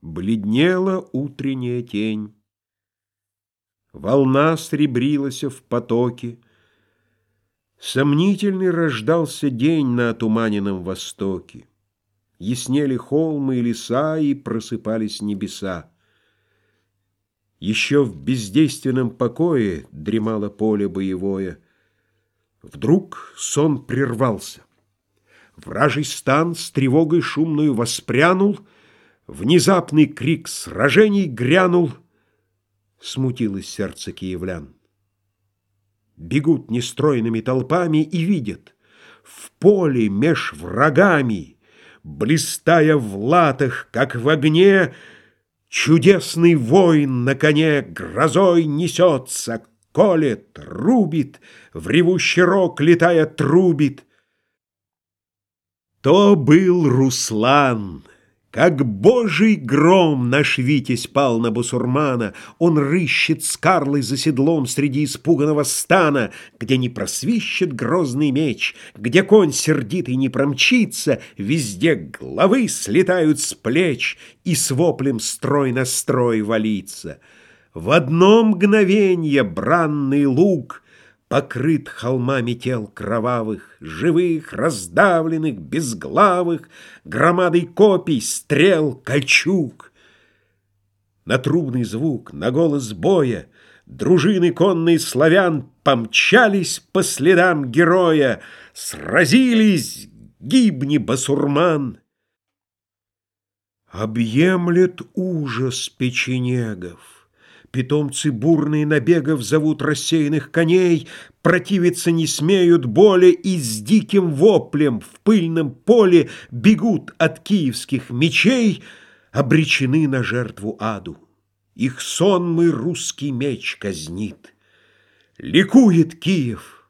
Бледнела утренняя тень. Волна сребрилась в потоке. Сомнительный рождался день на отуманенном востоке. Яснели холмы и леса, и просыпались небеса. Еще в бездейственном покое дремало поле боевое. Вдруг сон прервался. Вражий стан с тревогой шумную воспрянул — Внезапный крик сражений грянул, Смутилось сердце киевлян. Бегут нестройными толпами и видят, В поле меж врагами, Блистая в латах, как в огне, Чудесный воин на коне грозой несется, Колет, рубит, в ревущий рог летая трубит. То был Руслан — как божий гром наш Витязь пал на бусурмана, Он рыщет с Карлой за седлом среди испуганного стана, Где не просвищет грозный меч, где конь сердитый не промчится, Везде головы слетают с плеч, и с воплем строй на строй валится. В одно мгновенье бранный лук — покрыт холмами тел кровавых, живых, раздавленных, безглавых, громадой копий, стрел, кольчуг. На трубный звук, на голос боя дружины конные славян помчались по следам героя, сразились, гибни басурман. Объемлет ужас печенегов. Питомцы бурные набегов зовут рассеянных коней, Противиться не смеют боли И с диким воплем в пыльном поле Бегут от киевских мечей, Обречены на жертву аду. Их сонмый русский меч казнит. Ликует Киев,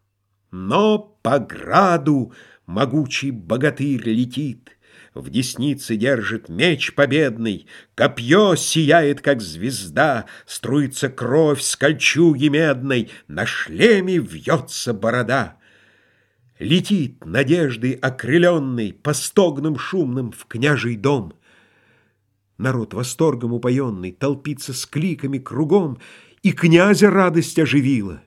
но по граду Могучий богатырь летит — в деснице держит меч победный, Копье сияет, как звезда, Струится кровь с кольчуги медной, На шлеме вьется борода. Летит надеждой окрыленный По стогнам шумным в княжий дом. Народ восторгом упоенный Толпится с кликами кругом, И князя радость оживила.